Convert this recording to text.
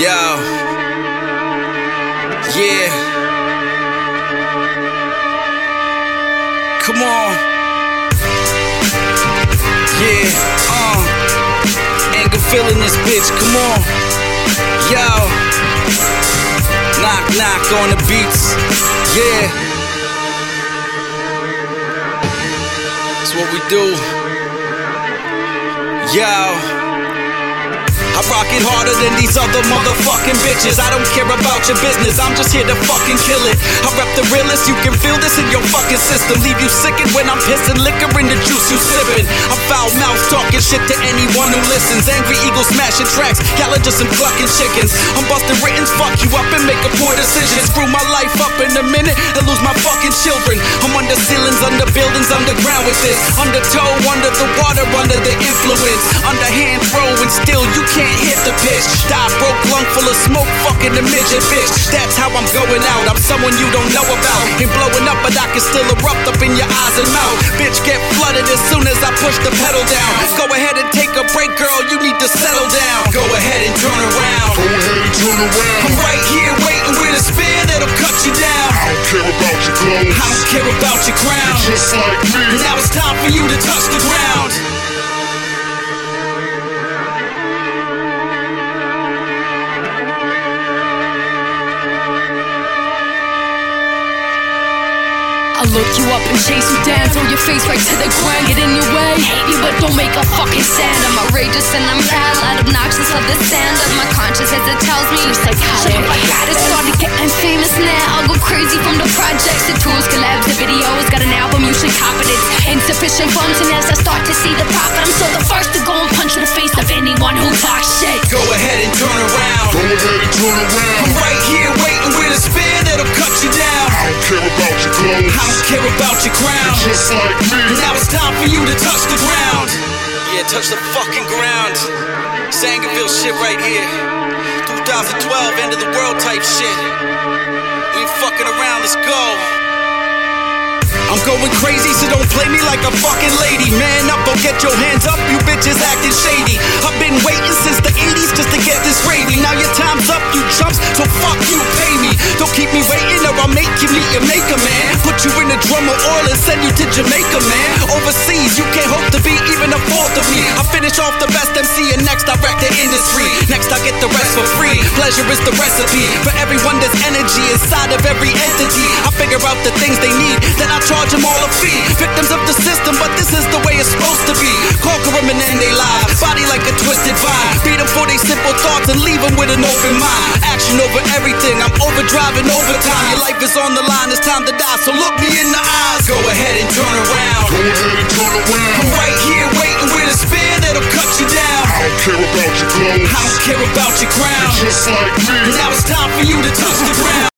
Yo. Yeah. Come on. Yeah. Uh. Anger feeling this bitch. Come on. Yo. Knock, knock on the beats. Yeah. That's what we do. Yo. I rock it harder than these other motherfucking bitches. I don't care about your business, I'm just here to fucking kill it. I rep the realest, you can feel this in your fucking system. Leave you sickin' when I'm pissing liquor in the juice you sippin'. I'm foul mouth talking shit to anyone who listens. Angry eagle smashing tracks, y'all are just some clucking chickens. I'm busting writtens, fuck you up and make a poor decision. Screw my life up in a minute and lose my fucking children. I'm under ceilings, under buildings, underground with this. Undertow, under the water, under the influence. Underhand throwing, still you can't hit the pitch. Die broke lung full of smoke, fucking the midget bitch. That's how I'm going out. I'm someone you don't know about. Ain't blowing up, but I can still erupt up in your eyes and mouth. Bitch, get flooded as soon as I push the pedal down. Go ahead and take a break, girl. You need to settle down. Go ahead and turn around. Go ahead and turn around. I'm right here waiting with a spear that'll cut you down. I don't care about your clothes. I don't care about your crown. You're just like me. Now it's time for you to touch the ground. Look you up and chase you down, throw your face right to the ground, get in your way. Hate you, but don't make a fucking sound. I'm outrageous and I'm loud, obnoxious of the sound of my conscience as it tells me. You're psychotic. I got it started getting famous now. I'll go crazy from the projects to tools, collabs, the videos. Got an album, you should cop it. It's insufficient funds, and as I start to see the profit, I'm so the first to go and punch in the face about your crown. You're just like me. Now it's time for you to touch the ground. Yeah, touch the fucking ground. Sangerville shit right here. 2012, end of the world type shit. We ain't fucking around, let's go. I'm going crazy, so don't play me like a fucking lady. Man up or get your hands up, you bitches acting shady. I've been waiting since the 80s just to get this gravy. Now your time's up, you chumps, so fuck you, pay me. Don't keep me waiting or I'll make you meet your maker, man. You in the drum of oil and send you to Jamaica, man. Overseas, you can't hope to be even a fourth of me. I finish off the best MC and next I wreck the industry. Next I get the rest for free. Pleasure is the recipe. For everyone, there's energy inside of every entity. I figure out the things they need, then I charge them all a fee. Victims of the system, but this is the way it's supposed to be. Conquer them and end their lives. Body like a twisted vibe. Beat them for their simple thoughts and leave them with an open mind. Action over everything. I'm overdriving overtime. Your life is on the line. It's time to die. So look me in the eyes. Go ahead and turn around. Go ahead and turn around. I'm right here waiting with a spear that'll cut you down. I don't care about your clothes. I don't care about your crown. You're just like me. Now it's time for you to touch the ground.